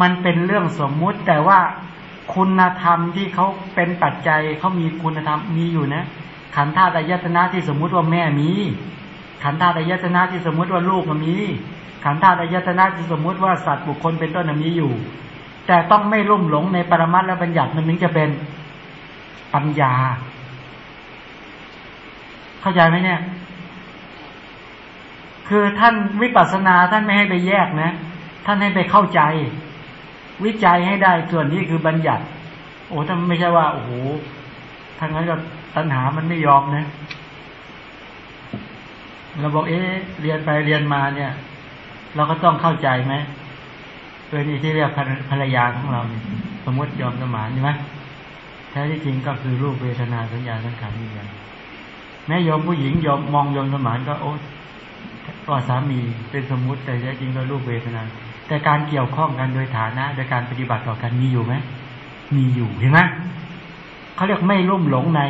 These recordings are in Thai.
มันเป็นเรื่องสมมุติแต่ว่าคุณธรรมที่เขาเป็นปัจจัยเขามีคุณธรรมมีอยู่นะ ขันธ์ธาตุยตนะที่สมมุติว่าแม่มี ขันธ์ธาตุยตนะที่สมมุติว่าลูกมันมี ขันธ์ธาตุยตนะที่สมมุติว่าสัตว์บุคคลเป็นต้นมีอยู่ แต่ต้องไม่ลุ่มหลงในปรมัตถ์และบัญญัติมันถึงจะเป็นปัญญา เข้าใจไหมเนี่ย คือท่านวิปัสสนาท่านไม่ให้ไปแยกนะ ท่านให้ไปเข้าใจ วิจัยให้ได้ส่วนนี้คือบัญญัติ โอ้ท่านไม่ใช่ว่า โอ้โหทางนั้นก็ตัณหามันไม่ยอมนะเราบอกเอ๊ะเรียนไปเรียนมาเนี่ย เราก็ต้องเข้าใจไหมเออนี่ที่เรียกภรรยาของเราเนี่ยสมมติยอมสมานใช่ไหมแท้ที่จริงก็คือรูปเวทนาสัญญาสังขารวิญญาณแม้ยอมผู้หญิงยอมมองยอมสมานก็โอ้ก็สามีเป็นสมมติแต่แท้จริงก็รูปเวทนา แต่การเกี่ยวข้องกันโดยฐานะ โดยการปฏิบัติต่อกันมีอยู่ไหมมีอยู่เห็นไหมเขาเรียกไม่ร่วมหลงใน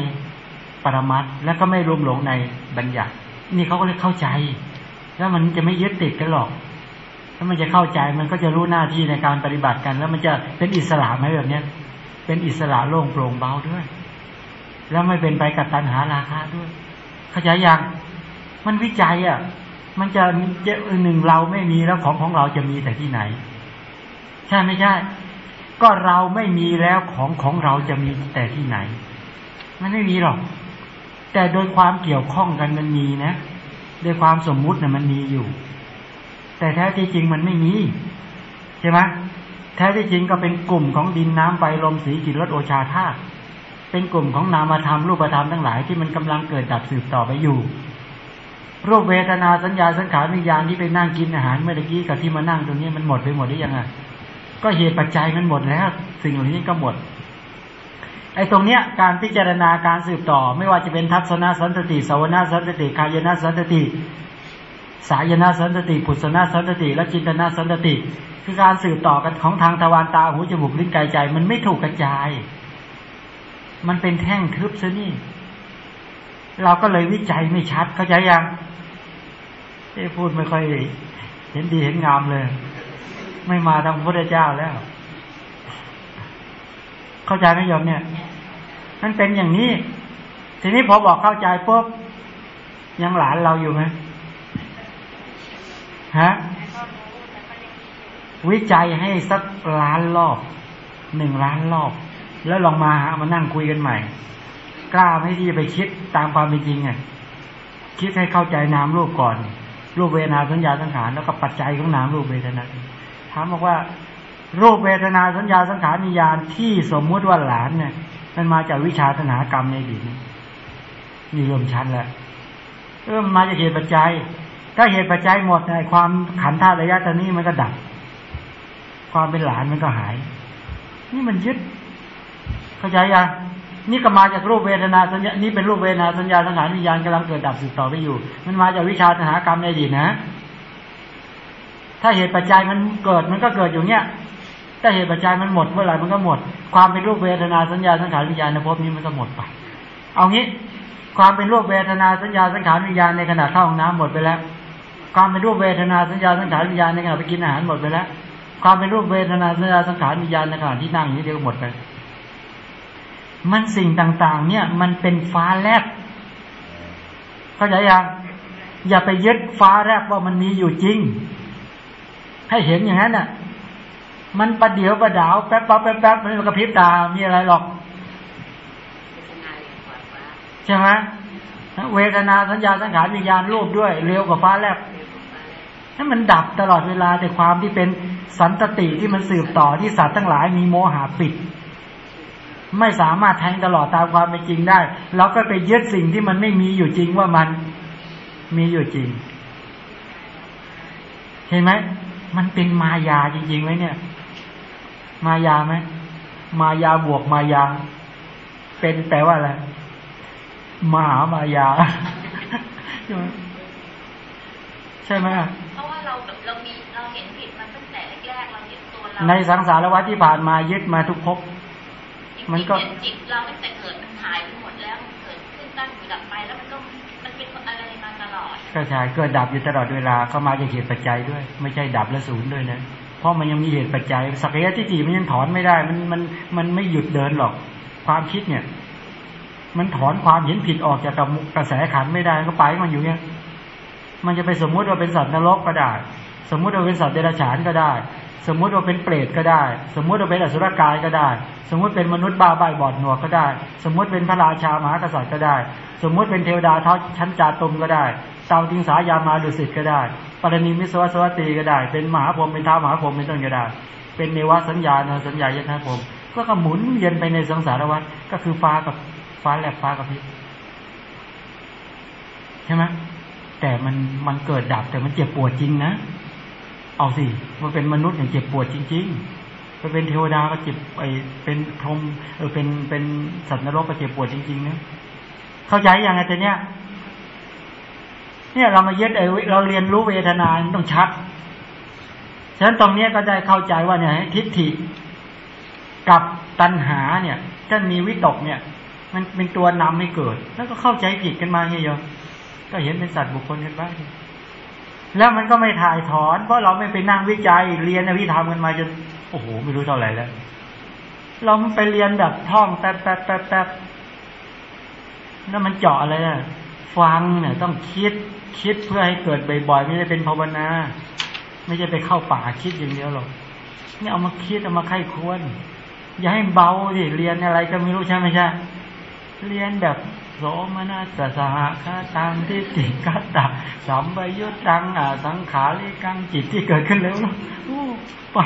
ปรมัตแล้วก็ไม่ร่วมหลงในบัญญัติ นี่เขาก็เลยเข้าใจ แล้วมันจะไม่ยึดติดกันหรอก ถ้ามันจะเข้าใจมันก็จะรู้หน้าที่ในการปฏิบัติกัน แล้วมันจะเป็นอิสระไหมแบบเนี้ย เป็นอิสระโล่งโปร่งเบาด้วย แล้วไม่เป็นไปกับตัณหาราคะด้วย เข้าใจยังมันวิจัยอะ มันจะจะหนึ่งเราไม่มีแล้วของของเราจะมีแต่ที่ไหน ใช่ไม่ใช่ ก็เราไม่มีแล้วของของเราจะมีแต่ที่ไหน มันไม่มีหรอก แต่โดยความเกี่ยวข้องกันมันมีนะโดยความสมมุตินะ่ะมันมีอยู่ แต่แท้ที่จริงมันไม่มีใช่ไหมแท้ที่จริงก็เป็นกลุ่มของดินน้ำไฟลมสีจิตรสโอชาธาตุเป็นกลุ่มของนามธรรมรูปธรรมทั้งหลายที่มันกำลังเกิดดับสืบต่อไปอยู่ รูปเวทนาสัญญาสังขารวิญญาณที่ไปนั่งกินอาหารเมื่อกี้กับที่มานั่งตรงนี้มันหมดไปหมดหรือยังไงก็เหตุปัจจัยมันหมดแล้ว สิ่งเหล่านี้ก็หมดไอ้ตรงเนี้ยการพิจารณาการสืบต่อ ไม่ว่าจะเป็นทัศนสันตติสาวนาสันตติกายนาสันตติ สายนาสันตติปุสนาสันตติ และจินตนาสันตติ คือการสืบต่อกันของทางทวารตาหูจมูกลิ้นกายใจ มันไม่ถูกกระจาย มันเป็นแท่งทึบซะนี่ เราก็เลยวิจัยไม่ชัด เข้าใจยังที่พูดไม่ค่อยเห็นดีเห็นงามเลย ไม่มาทางพระเจ้าแล้ว เข้าใจไหมโยมเนี่ยมันเป็นอย่างนี้ ทีนี้พอบอกเข้าใจปุ๊บยังหลานเราอยู่ไหมฮะวิจัยให้สักล้านรอบหนึ่งล้านรอบ แล้วลองมาหามานั่งคุยกันใหม่ กล้าไหมที่จะไปคิดตามความเป็นจริงอะคิดให้เข้าใจนามรูปก่อน รูปเวทนาสัญญาสังขารแล้วก็ปัจจัยของนามรูปเวทนาถามบอกว่า รูปเวทนาสัญญาสังขารนิยานที่สมมุติว่าหลานเนี่ย มันมาจากวิชาธนากรรมในดินนี่ริ่มชัดแล้วเริ่มมาจากเหตุปัจจัย ถ้าเหตุปัจจัยหมดในความขันธ์ธาตุระยะตอนนี้มันก็ดับ ความเป็นหลานมันก็หาย นี่มันยึด เข้าใจยัง นี่ก็มาจากรูปเวทนาสัญญานี่เป็นรูปเวทนาสัญญาสังขารวิญญาณกำลังเกิดดับสืบต่อไปอยู่ มันมาจากวิชาธนากรรมในอดีตนะ ถ้าเหตุปัจจัยมันเกิดมันก็เกิดอยู่เนี้ยถ้าเหตุปัจจัยมันหมดเมื่อไหร่มันก็หมด ความเป็นรูปเวทนาสัญญาสังขารวิญญาณในภพนี้มันก็หมดไป เอางี้ ความเป็นรูปเวทนาสัญญาสังขารวิญญาณในขณะเข้าห้องน้ำหมดไปแล้ว ความเป็นรูปเวทนาสัญญาสังขารวิญญาณในขณะไปกินอาหารหมดไปแล้ว ความเป็นรูปเวทนาสัญญาสังขารวิญญาณในขณะที่นั่งอยู่เดียวหมดไป มันสิ่งต่างๆ เนี่ย มันเป็นฟ้าแลบเข้าใจยังอย่าไปยึดฟ้าแลบว่ามันมีอยู่จริง ให้เห็นอย่างนั้นน่ะ มันประเดี๋ยวประดาวแป๊บแป๊บแป๊บแป๊บมันกระพริบตา มีอะไรหรอกใช่ไหมเวทนาสัญญาสังขารวิญญาณรูปด้วยเร็วกว่าฟ้าแลบนั่นมันดับตลอดเวลาแต่ความที่เป็นสันตติที่มันสืบต่อที่สัตว์ทั้งหลายมีโมหะปิด ไม่สามารถแทงตลอดตามความเป็นจริงได้ เราก็ไปยึดสิ่งที่มันไม่มีอยู่จริงว่ามันมีอยู่จริง เห็นไหมมันเป็นมายาจริงๆไหมเนี่ย มายาไหมมายาบวกมายา เป็นแปลว่าอะไรมหามายา ใช่ไหมเพราะว่าเราแบบเรามีเราเห็นผิดมันตั้งแต่แรกๆเราเห็นตัวเราในสังสารวัฏที่ผ่านมายึดมาทุกภพ มันก็จริงๆเห็นจิตเราตั้งแต่เกิดมันหายไปหมดแล้วมันเกิดขึ้นตั้งอยู่ดับไปแล้วมันก็มันเป็นอะไรมาตลอดก็ใช่เกิดดับอยู่ตลอดเวลาก็มาจากเหตุปัจจัยด้วย ไม่ใช่ดับและศูนย์ด้วยนะเพราะมันยังมีเหตุปัจจัยสักยะทิฏฐิมันยังถอนไม่ได้ มันมันมันไม่หยุดเดินหรอก ความคิดเนี่ย มันถอนความเห็นผิดออกจากกระแสขันไม่ได้ก็ไปมันอยู่เนี่ยมันจะไปสมมุติว่าเป็นสัตว์นรกก็ได้ สมมุติว่าเป็นสัตว์เดรัจฉานก็ได้ สมมุติว่าเป็นเปรตก็ได้ สมมุติว่าเป็นอสุรกายก็ได้ สมมุติเป็นมนุษย์บ้าใบบอดหนวกก็ได้ สมมุติเป็นพระราชามหากษัตริย์ก็ได้ สมมุติเป็นเทวดาเท้าชั้นจาตุมก็ได้เตาจิงสายามาดุสิตก็ได้ปรณิมิสวัสวัตีก็ได้ เป็นมหาพรหมเป็นท้ามหาพรหมเป็นต้นก็ได้ เป็นเนวสัญญาณสัญญายถาพรหมก็กหมุนเวียนไปในสังสารวัฏก็คือฟ้ากับฟ้าแลบฟ้ากับพิษใช่ไหมแต่มันมันเกิดดับแต่มันเจ็บปวดจริงนะ เอาสิมันเป็นมนุษย์อย่างเจ็บปวดจริงๆไปเป็นเทวดาก็เจ็บไอเป็นพรหมเออเป็นเป็นสัตว์นรกก็เจ็บปวดจริงๆนะเข้าใจยังไงแต่เนี้ยเนี่ยเรามาเย็ดไอเราเรียนรู้เวทนาต้องชัดฉะนั้นตรงนี้ก็ได้เข้าใจว่าเนี่ยทิฏฐิกับตัณหาเนี่ยถ้ามีวิตกเนี่ย มันเป็นตัวนำให้เกิด แล้วก็เข้าใจผิดกันมาเงี้ยโยก็เห็นเป็นสัตว์บุคคลกันบ้าง แล้วมันก็ไม่ถ่ายถอน เพราะเราไม่ไปนั่งวิจัยเรียนอภิธรรมกันมาจนโอ้โหไม่รู้เท่าไหร่แล้ว เราไปเรียนแบบท่องแป๊บแป๊บแป๊บแป๊บแล้วมันเจาะอะไรอะฟังเนี่ยต้องคิดคิดเพื่อให้เกิดบ่อยๆไม่ได้เป็นภาวนา ไม่ใช่ไปเข้าป่าคิดอย่างเดียวหรอกนี่เอามาคิดเอามาไข้ควรอย่าให้เบาสิเรียนอะไรก็ไม่รู้ใช่ไหมใช่เรียนแบบ โสมนัสสหคาตังทิฏฐิกัตตาสัมปยุตตังอ่าสังขาริกังจิตที่เกิดขึ้นแล้วโอ้ป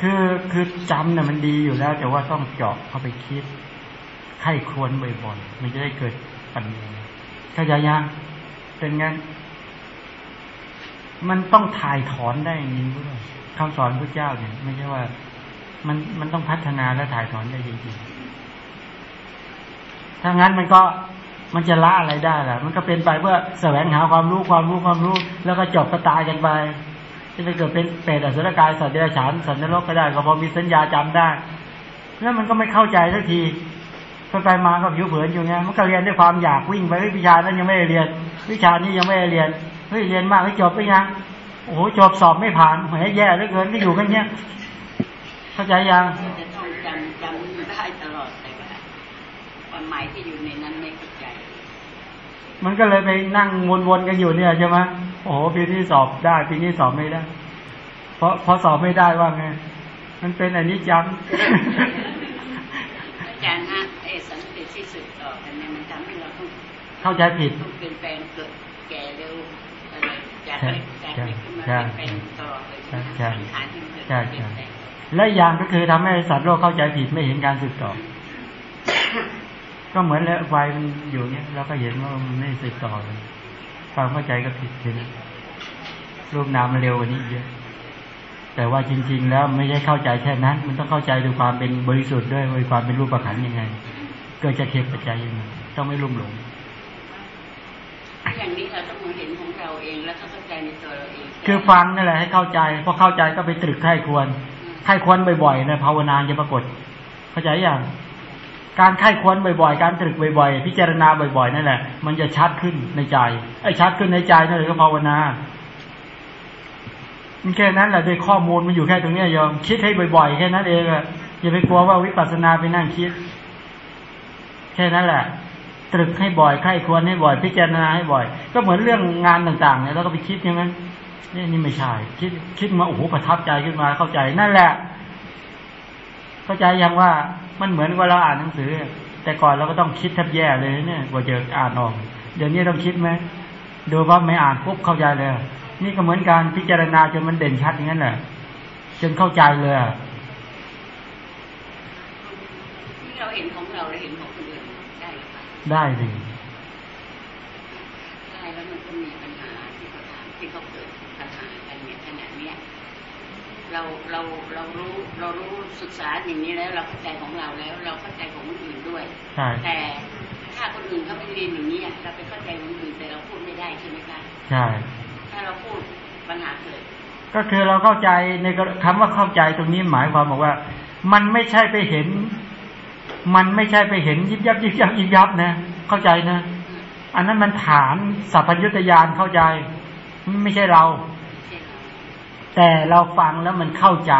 คือคือจำเนี่ยมันดีอยู่แล้ว แต่ว่าต้องเจาะเข้าไปคิดไข้ควรบ่อยๆมันจะได้เกิดปัญญาเข้าใจยังเป็นงั้น มันต้องถ่ายถอนได้อย่างนี้ด้วยคำสอนพระเจ้าเนี่ย ไม่ใช่ว่า มันมันต้องพัฒนาและถ่ายถอนได้จริงๆ ถ้างั้นมันก็มันจะละอะไรได้ล่ะ มันก็เป็นไปเพื่อแสวงหาความรู้ความรู้ความรู้ แล้วก็จบก็ตายกันไปจะไปเกิดเป็นเปรตอสุรกายสัตว์เดรัจฉานสัตว์นรกก็ได้ก็พอมีสัญญาจำได้แล้วมันก็ไม่เข้าใจสักทีไปไปมาก็ผิวเผินอยู่เงี้ยมันก็เรียนด้วยความอยากวิ่งไปวิชานั้นยังไม่ได้เรียน วิชานี้ยังไม่ได้เรียนเฮ้ยเรียนมากให้จบไปยังโอ้โหจบสอบไม่ผ่านแหมแย่เหลือเกินก็อยู่กันเนี้ยเข้าใจยัง จะต้องจำจำได้ตลอดแต่ว่า ความหมายที่อยู่ในนั้นไม่เข้าใจ มันก็เลยไปนั่งวนๆกันอยู่เนี่ยใช่ไหมโอ้โหปีนี้สอบได้ปีนี้สอบไม่ได้ เพราะเพราะสอบไม่ได้ว่าไง มันเป็นอันนี้จังอาจารย์ฮะไอ้สันติที่สืบต่อกันเนี่ยมันทำให้เราต้องเข้าใจผิดต้องเปลี่ยนแปลงเกิดแก่เร็วอะไรจากเล็กจากเล็กขึ้นมาใช่เปลี่ยนแปลงตลอดเลยใช่นะใช่สังขารที่มันเกิดใช่เปลี่ยใช่นแปลงและอีกอย่างก็คือทำให้สัตว์โลกเข้าใจผิดไม่เห็นการสืบต่อ ก็เหมือนแล้วไฟมันอยู่เนี้ยเราก็เห็นว่ามันไม่สืบต่อเลยความเข้าใจก็ผิดทีนี้รูปนามมันเร็วกว่านี้เยอะแต่ว่าจริง ๆ แล้วไม่ใช่เข้าใจแค่นั้น มันต้องเข้าใจด้วยความเป็นบริสุทธิ์ด้วยด้วยความเป็นรูปประคันยังไง เกิดจากเหตุปัจจัยยังไงต้องไม่ลุ่มหลงอย่างนี้เราต้องมาเห็นของเราเองแล้วก็เข้าใจในตัวเราเองคือฟังนั่นแหละให้เข้าใจพอเข้าใจก็ไปตรึกไข้ควรไข้ควรบ่อยๆนะภาวนาจะปรากฏ เข้าใจอย่าง การไข้ควรบ่อยๆ การตรึกบ่อยๆ พิจารณาบ่อยๆ นั่นแหละ มันจะชัดขึ้นในใจ ไอ้ชัดขึ้นในใจนั่นเลยก็ภาวนามันแค่นั้นแหละโดยข้อมูลมันอยู่แค่ตรงนี้ยยอมคิดให้บ่อยๆ แค่นั้นเองอะอย่าไปกลัวว่าวิปัสสนาไปนั่งคิด แค่นั้นแหละ ตรึกให้บ่อยไข้ควรให้บ่อย พิจารณาให้บ่อย ก็เหมือนเรื่องงานต่างๆเนี่ยเราก็ไปคิดใช่ไหมนี่นี่ไม่ใช่คิดคิดมาโอ้โหประทับใจขึ้นมาเข้าใจนั่นแหละ เข้าใจยังว่า มันเหมือนกับเราอ่านหนังสือ แต่ก่อนเราก็ต้องคิดแทบแย่เลยเนี่ยกว่าจะอ่านออก เดี๋ยวนี้ต้องคิดไหมดูว่าไม่อ่านปุ๊บเข้าใจเลย นี่ก็เหมือนการพิจารณาจนมันเด่นชัดอย่างนั้นแหละจนเข้าใจเลยอะที่เราเห็นของเราเราเห็นของคนอื่นได้หรือเปล่าได้สิ ได้แล้วมันก็มีปัญหาที่เขาถามที่เขาเกิดปัญหากันเนี่ยขนาดเนี้ย เราเราเรารู้เรารู้ศึกษาอย่างนี้แล้ว เราเข้าใจของเราแล้ว เราเข้าใจของคนอื่นด้วยใช่แต่ถ้าคนอื่นเขาไม่เรียนอย่างนี้อะเราไปเข้าใจคนอื่นแต่เราพูดไม่ได้ใช่ไหมคะใช่ถ้าเราพูดปัญหาเกิดก็คือเราเข้าใจในคำว่าเข้าใจตรงนี้หมายความบอกว่า มันไม่ใช่ไปเห็น มันไม่ใช่ไปเห็นยิบยับยิบยับยิบยับนะเข้าใจนะ อันนั้นมันฐานสัพพัญญุตยานเข้าใจ ไม่ใช่เราเช่นเรา แต่เราฟังแล้วมันเข้าใจ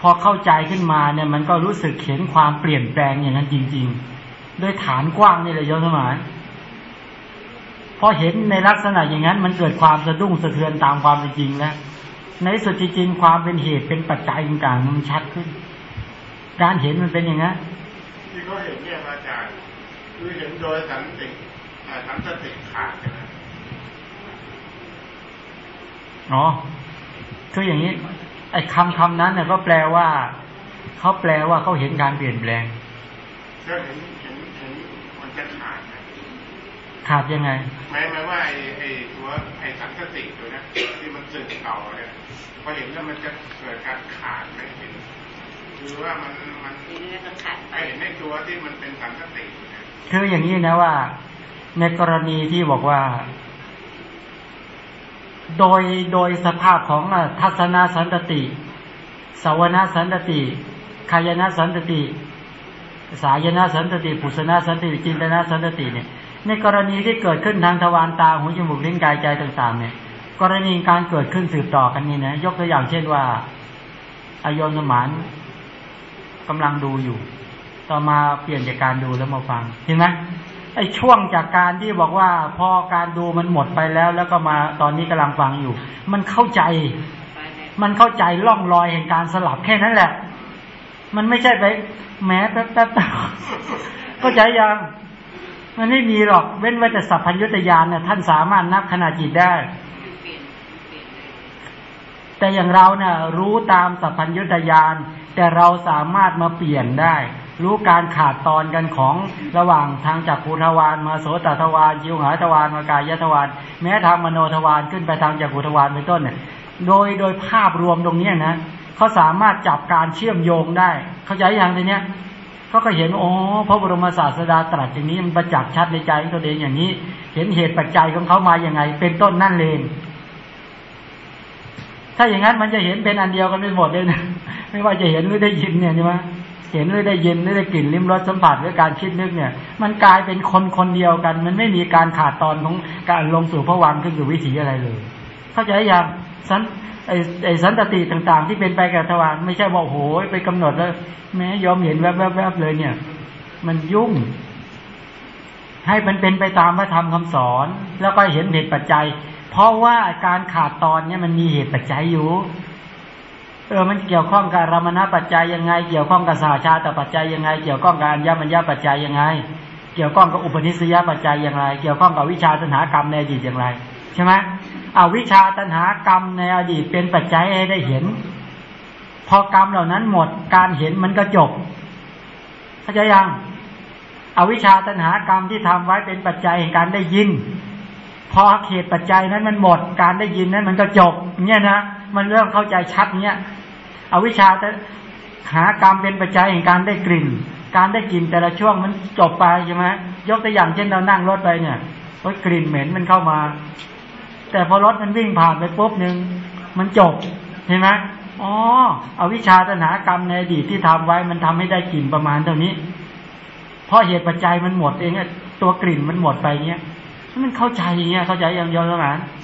พอเข้าใจขึ้นมาเนี่ย มันก็รู้สึกเห็นความเปลี่ยนแปลงอย่างนั้นจริงๆโดยฐานกว้างนี่เลยโยมสมานพอเห็นในลักษณะอย่างนั้น มันเกิดความสะดุ้งสะเทือนตามความเป็นจริงแล้วในสุดจริงๆความเป็นเหตุเป็นปัจจัยต่างๆมันชัดขึ้น การเห็นมันเป็นอย่างนั้นที่เขาเห็นเนี่ยพระอาจารย์คือเห็นโดยสันติอ่าสันสติขาดใช่ไหมอ๋อ คืออย่างนี้ไอ้คำคำนั้นเนี่ยก็แปลว่าเขาแปลว่าเขาเห็นการเปลี่ยนแปลงก็เห็นเห็นเห็นมันจะขาดนะขาดยังไงแม้แม้ว่าไอ้ไอ้ตัวไอ้สันสติตัวเนี้ยที่มันสึกเก่าเนี่ยพอเห็นแล้วมันจะเกิดการขาดไหมเห็นคือว่ามันมันทีนี้ก็ขาดไปไอ้เห็นในตัวที่มันเป็นสันสติเนี่ยคืออย่างนี้นะว่า ในกรณีที่บอกว่า โดยโดยสภาพของทัศนสันตติสวนาสันตติฆายนาสันตติ สายนาสันตติผุสนาสันตติจินตนาสันตติเนี่ย ในกรณีที่เกิดขึ้นทางทวารตาหูจมูกลิ้นกายใจต่างๆ เนี่ย กรณีการเกิดขึ้นสืบต่อกันนี่นะยกตัวอย่างเช่นว่าอายนสมานกำลังดูอยู่ ต่อมาเปลี่ยนจากการดูแล้วมาฟังเห็นไหม ไอ้ช่วงจากการที่บอกว่าพอการดูมันหมดไปแล้ว แล้วก็มาตอนนี้กำลังฟังอยู่ มันเข้าใจ มันเข้าใจล่องรอยแห่งการสลับแค่นั้นแหละ มันไม่ใช่ไปแหม้แป๊บแป๊บเข้าใจยังมันไม่มีหรอกเว้นไว้แต่สัพพัญญุตยานเนี่ยท่านสามารถนับขนาดจิตได้ แต่อย่างเราเนี่ยรู้ตามสัพพัญญุตยาน แต่เราสามารถมาเปลี่ยนได้ รู้การขาดตอนกันของระหว่างทางจากภูทวารมาโสตทวารจิวหาทวารมากายทวารแม้ทางมโนทวารขึ้นไปทางจากภูทวารเป็นต้นเนี่ยโดยโดยภาพรวมตรงเนี้นะเขาสามารถจับการเชื่อมโยงได้ เข้าใจอย่างทีเนี้ยเขาก็เห็นโอ้พระบรมศาสดาตรัสอย่างนี้มันประจักษ์ชัดในใจของตัวเองอย่างนี้ เห็นเหตุปัจจัยของเขามาอย่างไง เป็นต้นนั่นเลงถ้าอย่างนั้นมันจะเห็นเป็นอันเดียวกันไปหมดเลยนะไม่ว่าจะเห็นหรือได้ยินเนี่ยใช่ไหม เห็นหรือได้ยินหรือได้กลิ่นลิ้มรสสัมผัสหรือการคิดนึกเนี่ย มันกลายเป็นคนคนเดียวกัน มันไม่มีการขาดตอนของการลงสู่พระวังขึ้นสู่วิถีอะไรเลย เข้าใจยังสันไอไอสันตติต่างๆ ที่เป็นไปกับทวารไม่ใช่ว่าโอ้โหไปกำหนดแล้ว แม้ยอมเห็นแวบๆเลยเนี่ย มันยุ่ง ให้มันเป็นไปตามพระธรรมคำสอน แล้วก็เห็นเหตุปัจจัย เพราะว่าการขาดตอนเนี่ยมันมีเหตุปัจจัยอยู่ เออมันเกี่ยวข้องกับรามณปัจจัยยังไง เกี่ยวข้องกับสหชาตปัจจัยยังไง เกี่ยวข้องกับอัญญมัญญปัจจัยยังไง เกี่ยวข้องกับอุปนิสัยปัจจัยอย่างไร เกี่ยวข้องกับวิชาตัณหากรรมในอดีตอย่างไรใช่ไหมเอาวิชาตัณหากรรมในอดีตเป็นปัจจัยให้ได้เห็น พอกรรมเหล่านั้นหมดการเห็นมันก็จบเข้าใจยังอวิชาตัณหากรรมที่ทำไว้เป็นปัจจัยแห่งการได้ยิน พอเหตุปัจจัยนั้นมันหมด การได้ยินนั้นมันก็จบเนี่ยนะ มันเริ่มเข้าใจชัดเนี่ยอวิชชาตัณหากรรมเป็นปัจจัยแห่งการได้กลิ่น การได้กลิ่นแต่ละช่วงมันจบไปใช่ไหมยกตัวอย่างเช่นเรานั่งรถไปเนี่ยรถกลิ่นเหม็นมันเข้ามา แต่พอรถมันวิ่งผ่านไปปุ๊บหนึ่งมันจบเห็นไหมอ๋ออวิชาตัณหากรรมในอดีตที่ทำไว้มันทำให้ได้กลิ่นประมาณเท่านี้เพราะเหตุปัจจัยมันหมดเองตัวกลิ่นมันหมดไปเงี้ยมันเข้าใจอย่างเงี้ยเข้าใจอย่างเดียวแล้วมั้อย่างเงี้ยเข้า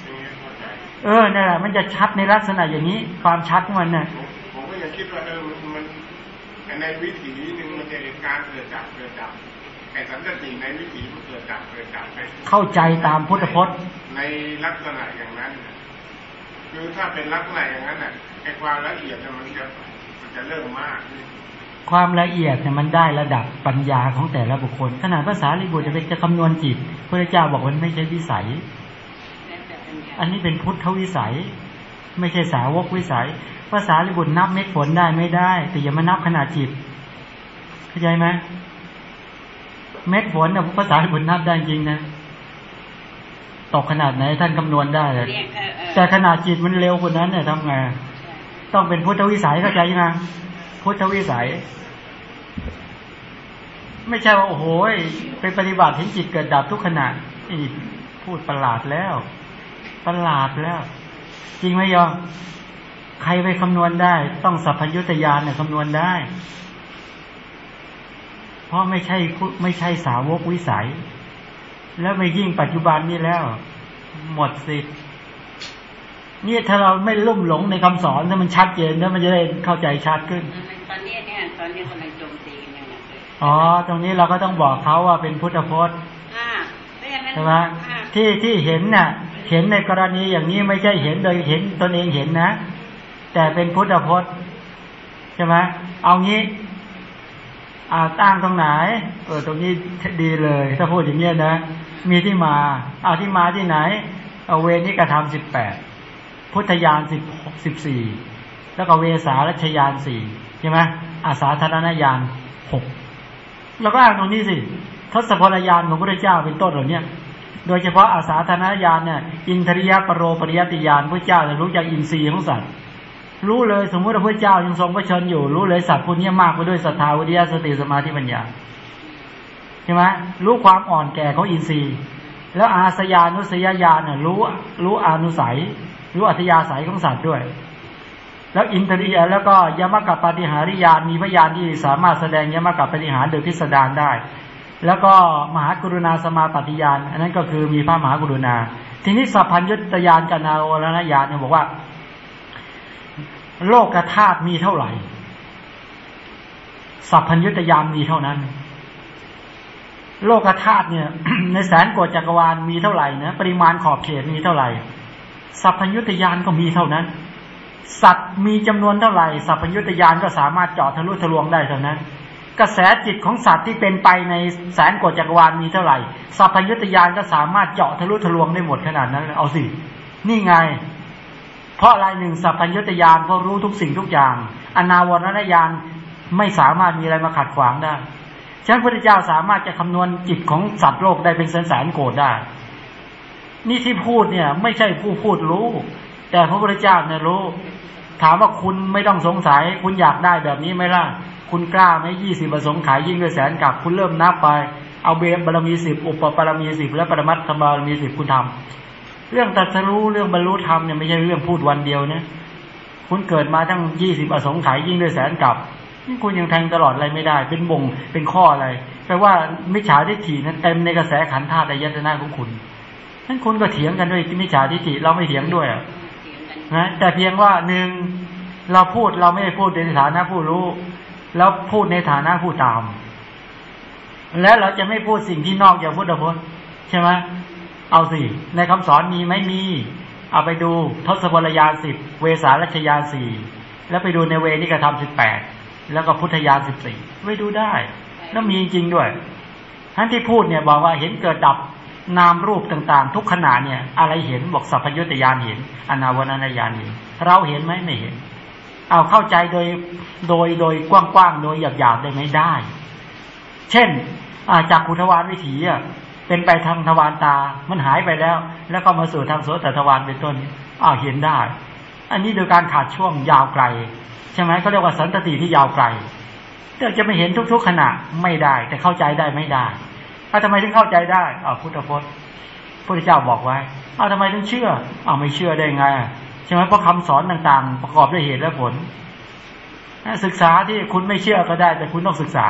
ใจ เออนั่นแหละมันจะชัดในลักษณะอย่างนี้ ความชัดของมันน่ะผมผมก็ยังคิดว่าเออมันมันในวิถีหนึ่งมันจะเห็นการเกิดดับเกิดดับไอ้สันสติในวิถีมันเกิดดับเกิดดับไปเข้าใจตามพุทธพจน์ ในลักษณะอย่างนั้นน่ะคือถ้าเป็นลักษณะอย่างนั้นน่ะไอ้ความละเอียดเนี่ยมันจะมันจะเริ่มมากขึ้นความละเอียดเนี่ยมันได้ระดับปัญญาของแต่ละบุคคล ขนาดภาษาลิบุตรจะเป็นจะคำนวณจิตพระเจ้าบอกว่ามันไม่ใช่วิสัย แล้วแต่ปัญญา อันนี้เป็นพุทธวิสัย ไม่ใช่สาวกวิสัยภาษาลิบุตรนับเม็ดฝนได้ไม่ได้ แต่อย่ามานับขนาดจิตเข้าใจไหมเม็ดฝนเนี่ยภาษาลิบุตรนับได้จริงนะตกขนาดไหนท่านคำนวณได้เลยเรียกเออเออแต่ขนาดจิตมันเร็วกว่านั้นเนี่ยทำไงใช่ต้องเป็นพุทธวิสัยเข้าใจยังไงพุทธวิสัย ไม่ใช่ว่าโอ้โหไปปฏิบัติเห็นจิตเกิดดับทุกขณะอีพูดประหลาดแล้ว ประหลาดแล้ว จริงไหมยอมใครไปคำนวณได้ ต้องสัพพยุตยานเนี่ยคำนวณได้ เพราะไม่ใช่ผู้ไม่ใช่สาวกวิสัย แล้วไม่ยิ่งปัจจุบันนี้แล้ว หมดสิทธิ์นี่ถ้าเราไม่ลุ่มหลงในคำสอนถ้ามันชัดเจนแล้วมันจะได้เข้าใจชัดขึ้น ตอนนี้เนี่ยตอนนี้กำลังโจมตีกันอย่างหนักเลยอ๋อ ตรงนี้เราก็ต้องบอกเขาว่าเป็นพุทธพจน์อ่าเพราะฉะนั้นใช่ไหมอ่าที่ที่เห็นน่ะ เห็นในกรณีอย่างนี้ไม่ใช่เห็นโดยเห็นตนเองเห็นนะ แต่เป็นพุทธพจน์ใช่ไหมเอางี้อ่าตั้งตรงไหน เออตรงนี้ดีเลย ถ้าพูดอย่างเงี้ยนะ มีที่มาเอาที่มาที่ไหน เอาเวนิกธรรมสิบแปดพุทธยานสิบหกสิบสี่แล้วก็เวสารัชยานสี่ใช่ไหมอาสาธารณญาณหกเราก็อ่านตรงนี้สิทศพลยานของพระเจ้าเป็นต้นเหล่าเนี้ย โดยเฉพาะอาสาธารณญาณเนี่ยอินทริยปรโรปริยติญาณพระเจ้าจะรู้จากอินทรีย์ของสัตว์ รู้เลยสมมติว่าพระเจ้ายังทรงพระชนอยู่ รู้เลยสัตว์พวกนี้มากไปด้วยศรัทธาวิทยาสติสมาธิปัญญาใช่ไหมรู้ความอ่อนแก่ของอินทรีย์ แล้วอาสยานุสยญาณเนี่ยรู้รู้อนุสัย รู้อัธยาศัยของสัตว์ด้วย แล้วอินทรียแล้วก็ยมกับปฏิหาริยานมีพยานที่สามารถแสดงยมกับปฏิหารโดยพิสดารได้ แล้วก็มหากรุณาสมาปฏิญาณ อันนั้นก็คือมีพระมหากรุณา ทีนี้สัพพัญญุตยานกับนาวรณญาณเนี่ยบอกว่า โลกธาตุมีเท่าไหร่ สัพพัญญุตยานมีเท่านั้น โลกธาตุเนี่ย ในแสนโกฏจักรวาลมีเท่าไหร่นะปริมาณขอบเขตมีเท่าไหร่ สัพพัญญุตยานก็มีเท่านั้น สัตว์มีจำนวนเท่าไหร่ สัพพัญญุตยานก็สามารถเจาะทะลุทะลวงได้เท่านั้น กระแสจิตของสัตว์ที่เป็นไปในแสนโกฏจักรวาลมีเท่าไหร่ สัพพัญญุตยานก็สามารถเจาะทะลุทะลวงได้หมดขนาดนั้น เอาสิ นี่ไง เพราะอะไรหนึ่งสัพพัญญุตยานเพราะรู้ทุกสิ่งทุกอย่าง อนาวรณญาณไม่สามารถมีอะไรมาขัดขวางได้ฉะนั้นพระพุทธเจ้าสามารถจะคำนวณจิตของสัตว์โลกได้เป็นแสนแสนโกฏได้ นี่ที่พูดเนี่ย ไม่ใช่ผู้พูดรู้ แต่พระพุทธเจ้าเนี่ยรู้ ถามว่าคุณไม่ต้องสงสัย คุณอยากได้แบบนี้ไหมล่ะ คุณกล้าไหมยี่สิบประสงค์ขายยิ่งด้วยแสนกับ คุณเริ่มนับไป เอาเบรบารมีสิบอุปบารมีสิบและปรมัตถบารมีสิบคุณทำเรื่องตรัสรู้เรื่องบรรลุธรรมเนี่ยไม่ใช่เรื่องพูดวันเดียวนะคุณเกิดมาทั้งยี่สิบอสงไขยยิ่งด้วยแสนกับนี่คุณยังแทงตลอดอะไรไม่ได้ เป็นบ่งเป็นข้ออะไรแปลว่ามิจฉาทิฏฐินั้นเต็มในกระแสขันธ์ธาตุยตนาของคุณนั้นคุณก็เถียงกันด้วยมิจฉาทิฏฐิเราไม่เถียงด้วยอะ นะแต่เพียงว่าหนึ่งเราพูดเราไม่ได้พูดในฐานะผู้รู้เราพูดในฐานะผู้ตาม และเราจะไม่พูดสิ่งที่นอกจากพุทธพจน์ใช่ไหมเอาสิ ในคำสอนมีไหมมี เอาไปดูทศพลยานสิบเวสารัชยานสี่แล้วไปดูในเวนิกธรรมสิบแปดแล้วก็พุทธยานสิบสี่ไปดูได้ แล้วมีจริงด้วยท่านที่พูดเนี่ยบอกว่าเห็นเกิดดับ นามรูปต่างๆ ทุกขณะเนี่ย อะไรเห็นบอกสัพพยุตยานเห็น อนาวรณญาณเห็น เราเห็นไหมไม่เห็น เอาเข้าใจโดยโดยโดยกว้างๆโดยหยาบๆได้ไหมได้ เช่นอาจากขุทวารวิถีอะเป็นไปทางทวารตา มันหายไปแล้ว แล้วก็มาสู่ทางโสตทวารเป็นต้นอ้าวเห็นได้ อันนี้โดยการขาดช่วงยาวไกล ใช่ไหมเขาเรียกว่าสันตติที่ยาวไกลแต่จะไม่เห็นทุก ๆ ขณะไม่ได้ แต่เข้าใจได้ไม่ได้ เอาทำไมถึงเข้าใจได้อ้าวพุทธพจน์พระพุทธเจ้าบอกไว้เอาทำไมถึงเชื่อเอาไม่เชื่อได้ไงใช่ไหมเพราะคำสอนต่างๆ ประกอบด้วยเหตุและผลศึกษาที่คุณไม่เชื่อก็ได้ แต่คุณต้องศึกษา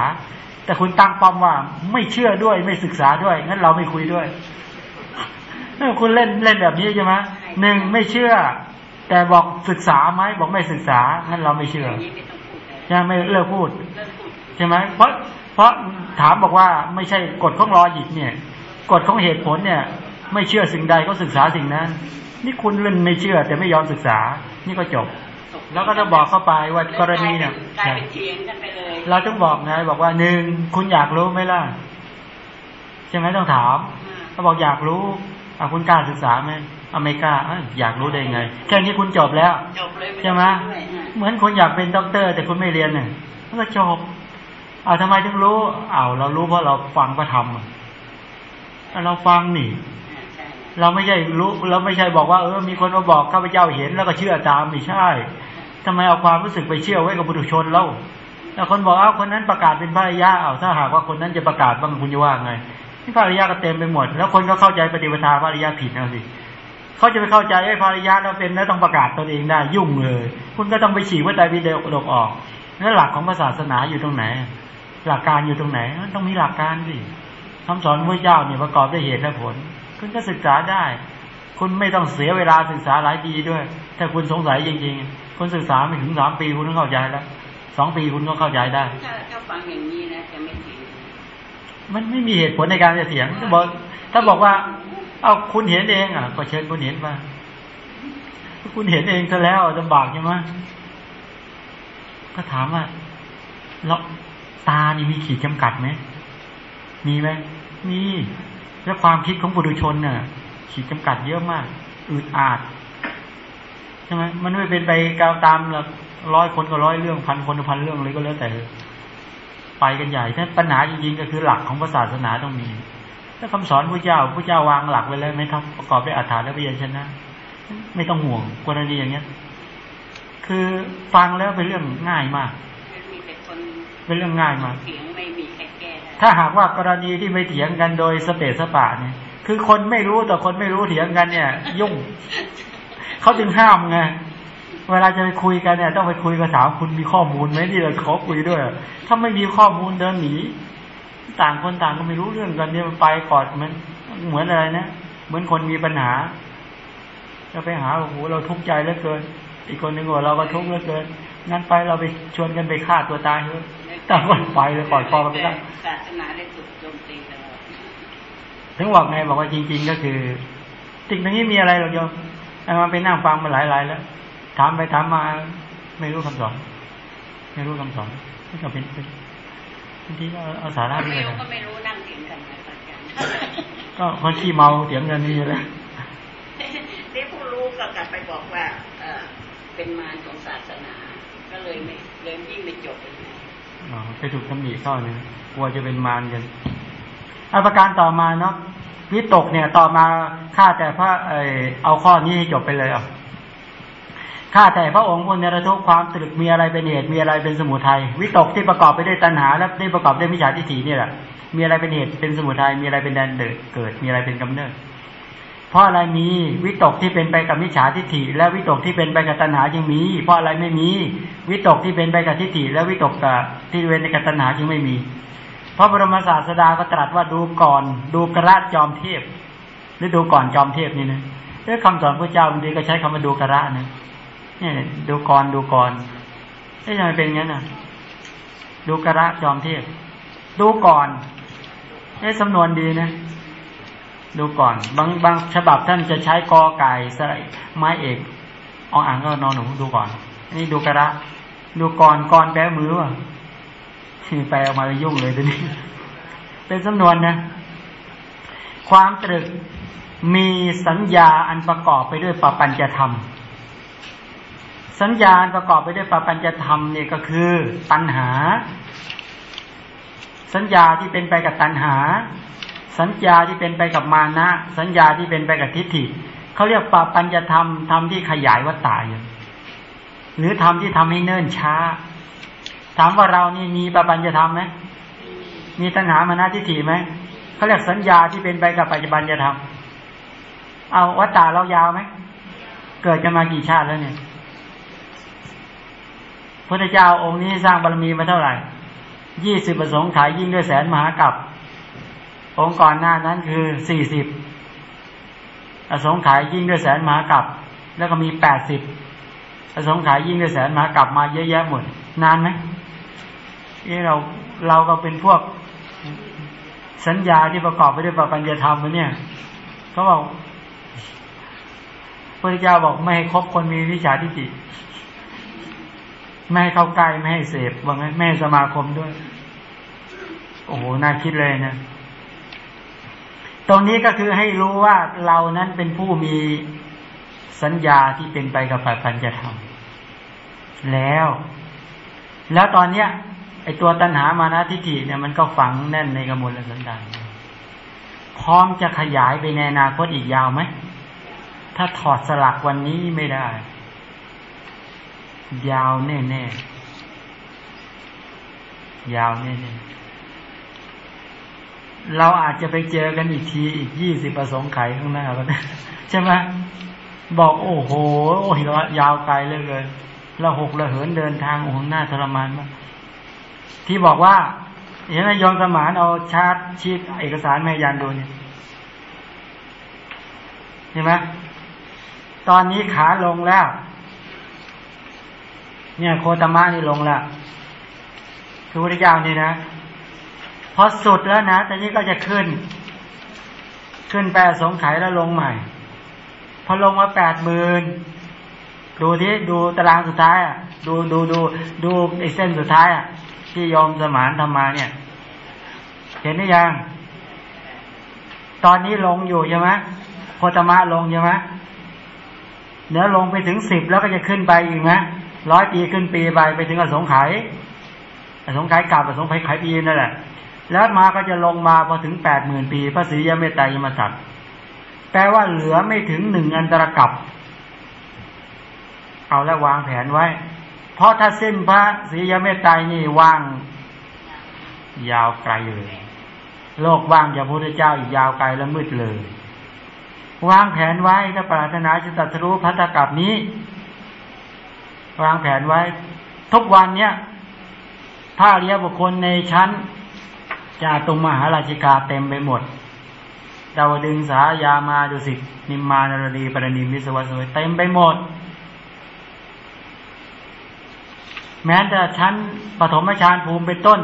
แต่คุณตั้งป้อมว่า ไม่เชื่อด้วยไม่ศึกษาด้วยงั้นเราไม่คุยด้วยเออคุณเล่นเล่นแบบนี้ใช่ไหมหนึ่งไม่เชื่อ แต่บอกศึกษาไหมบอกไม่ศึกษางั้นเราไม่เชื่ออย่างนี้ไม่ต้องพูดเลยใช่ไหมไม่เลิกพูดเริ่มพูดใช่ไหมเพราะเพ ราะถามบอกว่าไม่ใช่กฎของลอจิกเนี่ยกฎของเหตุผลเนี่ย ไม่เชื่อสิ่งใดก็ศึกษาสิ่งนั้น นี่คุณเล่นไม่เชื่อ แต่ไม่ยอมศึกษา นี่ก็จบ แล้วก็จะบอกเข้าไปว่ากรณีเนี่ยกลายเป็นเถียงกันไปเลยเราต้องบอกนะบอกว่าหนึ่งคุณอยากรู้ไหมล่ะใช่ไหมต้องถามเขาบอกอยากรู้อะคุณกล้าศึกษาไหมอเมริกล้าเอ้ยอยากรู้ได้ไง แค่นี้คุณจบแล้วจบเลยใช่ไหมต้องด้วยอะเหมือนคุณอยากเป็นด็อกเตอร์ แต่คุณไม่เรียนเนี่ยมันก็จบ เอาทำไมถึงรู้เอาเรารู้เพราะเราฟังพระธรรมเราฟังนี่ เราไม่ใช่รู้ เราไม่ใช่บอกว่าเออมีคนมาบอกข้าพเจ้าเห็นแล้วก็เชื่อตามไม่ใช่ทำไมเอาความรู้สึกไปเชื่อไว้กับบุตรชนเล่าแล้วคนบอกเอาคนนั้นประกาศเป็นพระอริยะเอาถ้าหากว่าคนนั้นจะประกาศบ้างคุณจะว่าไงที่พระอริยะก็เต็มไปหมด แล้วคนก็เข้าใจปฏิปทาพระอริยะผิดเอาสิเขาจะไปเข้าใจไอ้พระอริยะแล้วเป็นแล้วต้องประกาศตนเองได้ยุ่งเลย คุณก็ต้องไปฉีกว่าใจวิเดกออกแล้วหลักของศาสนาอยู่ตรงไหน หลักการอยู่ตรงไหน มันต้องมีหลักการสิคำสอนพระเจ้าเนี่ยประกอบด้วยเหตุและผล คุณก็ศึกษาได้ คุณไม่ต้องเสียเวลาศึกษาหลายปีด้วย ถ้าคุณสงสัยจริงๆ คุณศึกษาไม่ถึงสามปีคุณก็เข้าใจแล้วสองปีคุณก็เข้าใจได้ถ้าถ้าฟังอย่างนี้นะจะไม่ถึงมันไม่มีเหตุผลในการจะเถียงถ้าบอกถ้าบอกว่า เอาคุณเห็นเองอะก็เชิญคุณเห็นมาคุณเห็นเองซะแล้วลำบากใช่ไหมก็ถามว่าแล้ว ตานี่มีขีดจำกัดไหมมีไหมมีแล้วความคิดของบุรุชนเนี่ยขีดจำกัดเยอะมากอึดอาดใช่ไหมมันไม่เป็นไปกาวตามหลักร้อยคนก็ร้อยเรื่องพันคนก็พันเรื่องเลยก็แล้วแต่ ไปกันใหญ่ถ้าปัญหาจริงๆก็คือหลักของศาสนาต้องมีถ้าคำสอนพระเจ้าพระเจ้าวางหลักไว้แล้วไหมครับประกอบด้วยอัฏฐานและพยัญชนะ ไม่ต้องห่วงกรณีอย่างเงี้ย คือฟังแล้วเป็นเรื่องง่ายมาก เป็นเรื่องง่ายมากเถียงไม่มีใครแก้ได้ถ้าหากว่ากรณีที่ไม่เถียงกันโดยสเปซสปะเนี่ย คือคนไม่รู้ต่อคนไม่รู้เถียงกันเนี่ย ยุ่งเขาจึงห้ามไงเวลาจะไปคุยกันเนี่ย ต้องไปคุยกับสาวคุณมีข้อมูลไหมที่เราขอคุยด้วย ถ้าไม่มีข้อมูลเดินหนีต่างคนต่างก็ไม่รู้เรื่องกันเนี่ยมันไปก่อนมันเหมือนอะไรนะเหมือนคนมีปัญหาจะไปหาโอ้โหเราทุกข์ใจเหลือเกิน อีกคนหนึ่งว่าเราก็ทุกข์เหลือเกินงั้นไปเราไปชวนกันไปฆ่าตัวตายเถอะ ต่างคนไปเลยปล่อยคอกันไปได้ศาสนาได้ถูกโจมตีตลอดถึงบอกไงบอกว่าจริง ๆ ก็คือสิ่งตรงนี้มีอะไรหรอกโยมเอามาไปนั่งฟังมาหลายๆแล้วถามไปถามมาไม่รู้คำสอนไม่รู้คำสอนนี่ก็เป็นเป็นบางทีก็เอาสาระไปไม่เลยรู้นะก็ไม่รู้นั่งเถียงกันนะอาจารย์ก็คนขี้เมาเถียงกันนี่แหละที่ผู้รู้ก็กลับไปบอกว่าเออเป็นมารของศาสนา ก็เลยไม่เลยยิ่งไม่จบเลยนะอ๋อ ไปถูกตำหนิเข้าเนี่ยกลัวจะเป็นมารกันอาประการต่อมาเนาะวิตกเนี่ย ต่อมาข้าแต่พระเออเอาข้อนี้ให้จบไปเลยอะข้าแต่พระองค์ผู้เนรทุกความตรึกมีอะไรเป็นเหตุมีอะไรเป็นสมุทัยวิตกที่ประกอบไปด้วยตัณหา และที่ประกอบด้วยมิจฉาทิฏฐิเนี่ยแหละมีอะไรเป็นเหตุเป็นสมุทัยมีอะไรเป็นแดนเดิดเกิด มีอะไรเป็นกำเนิด เพราะอะไรมีวิตกที่เป็นไปกับมิจฉาทิฏฐิ และวิตกที่เป็นไปกับตัณหาจึงมี เพราะอะไรไม่มี วิตกที่เป็นไปกับทิฏฐิ และวิตกกับที่เป็นไปกับตัณหาจึงไม่มีเพราะบรมศาสดาก็ตรัสว่าดูก่อน ดูกระจอมเทพหรือดูก่อนจอมเทพนี่นะเอ้คำสอนพระเจ้าบางทีก็ใช้คำว่าดูกระนะเนี่ยดูก่อนดูก่อนเอ๊ะทำไมเป็นงั้นน่ะ ดูกระจอมเทพดูก่อนเอ๊ะสำนวนดีนะ ดูก่อนบางบางฉบับท่านจะใช้กอไก่สระไม้เอกออ่างก็นอนหนูดูก่อนนนี้ดูกระดูก่อนก่อนแปลมือว่ะแปลออกมาเลยยุ่งเลยทีนี้ เป็นสำนวนนะ ความตรึกมีสัญญาอันประกอบไปด้วยปปัญจธรรม สัญญาอันประกอบไปด้วยปปัญจธรรมเนี่ยก็คือ ตัณหา สัญญาที่เป็นไปกับตัณหา สัญญาที่เป็นไปกับมานะ สัญญาที่เป็นไปกับทิฏฐิเขาเรียกปปัญจธรรมธรรมที่ขยายวัตตายหรือธรรมที่ทำให้เนิ่นช้า ถามว่าเรานี่มีปปัญจธรรมไหมมีตัณหามานะทิฏฐิไหมเขาเรียกสัญญาที่เป็นไปกับปัจจุบันจะทำเอาวัตตาเรายาวไหมเกิดกันมากี่ชาติแล้วเนี่ยพระเจ้าองค์นี้สร้างบารมีมาเท่าไหร่ยี่สิบประสงค์ขายยิ่งด้วยแสนมหากับ องค์ก่อนหน้านั้นคือสี่สิบอสงขายยิ่งด้วยแสนมหากับ แล้วก็มีแปดสิบอสงขายยิ่งด้วยแสนมหากับมาเยอะแยะหมด นานไหมเอ้เราเราก็เป็นพวกสัญญาที่ประกอบไปด้วยปปัญญาธรรมเนี่ยเขาบอกพระเจ้าบอกไม่ให้คบคนมีวิชาทิฏฐิไม่ให้เข้าใกล้ไม่ให้เสพว่างั้นไม่ให้สมาคมด้วย โอ้โหน่าคิดเลยนะ ตรงนี้ก็คือให้รู้ว่าเรานั้นเป็นผู้มีสัญญาที่เป็นไปกับปัญญาธรรมแล้ว แล้วตอนเนี้ยไอตัวตัณหามานะทิฏฐิเนี่ยมันก็ฝังแน่นในกระมวลสันดานพร้อมจะขยายไปในอนาคตอีกยาวไหม ถ้าถอดสลักวันนี้ไม่ได้ ยาวแน่แน่ยาวแน่แน่ เราอาจจะไปเจอกันอีกทีอีกยี่สิบประสงค์ไขข้างหน้าก็ได้ใช่ไหมบอกโอ้โห โอ้ยยาวไกลเลยเลยเราหกเระเหินเดินทางโอ้โหหน้าทรมานมากที่บอกว่าเห็นไหมยอมสมานเอาชาร์ตชีตเอกสารแม่ยานดูเนี่ยเห็นไหมตอนนี้ขาลงแล้ว เนี่ยโคตมะนี่ลงแล้วคือพระเจ้านี่นะ อสุดแล้วนะแต่นี้ก็จะขึ้น ขึ้นแปดสงไขยแล้วลงใหม่ พอลงมาแปดหมื่นดูที่ดูตารางสุดท้ายอะ ดูดูดูดูไอ้เส้นสุดท้ายอะ ที่ยอมสมานทำมาเนี่ย เห็นหรือยัง ตอนนี้ลงอยู่ใช่ไหมโคตมะลงใช่ไหมเดี๋ยวลงไปถึงสิบแล้วก็จะขึ้นไปอีกนะร้อยปีขึ้นปีไปไปถึงอสงไขยอสงไขยกลับอสงไขยไขปีนั่นแหละ แล้วมาก็จะลงมาพอถึงแปดหมื่นปี พระศรียเมตไตรยมสัตว์แปลว่าเหลือไม่ถึงหนึ่งอันตรกับ เอาแล้ววางแผนไว้ เพราะถ้าสิ้นพระศรียเมตไตรนี่ว่าง ยาวไกลเลย โลกว่างจากพระพุทธเจ้าอีกยาวไกลและมืดเลย วางแผนไว้ถ้าปรารถนาจะตรัสรู้พัฒกับนี้ วางแผนไว้ ทุกวันเนี้ยพระอริยบุคคลในชั้น จาตุมมหาราชิกาเต็มไปหมด ดาวดึงสายามาดุสิตนิมมานรดีปรณิมิสวัสวยเต็มไปหมด แม้แต่ชั้นปฐมฌานภูมิเป็นต้น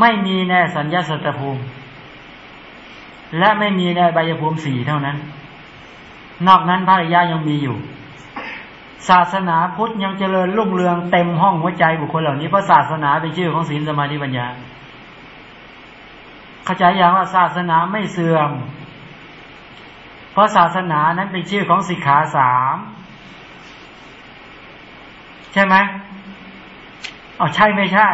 ไม่มีในสัญญาสัตตภูมิ และไม่มีในใบยภูมิสี่เท่านั้น นอกนั้นพระอริยยังมีอยู่ ศาสนาพุทธยังเจริญรุ่งเรืองเต็มห้องหัวใจบุคคลเหล่านี้เพราะศาสนาเป็นชื่อของศีลสมาธิปัญญา เข้าใจอย่างว่าศาสนาไม่เสื่อม เพราะศาสนานั้นเป็นชื่อของสิกขาสามใช่ไหมอ๋อใช่ไม่ใช่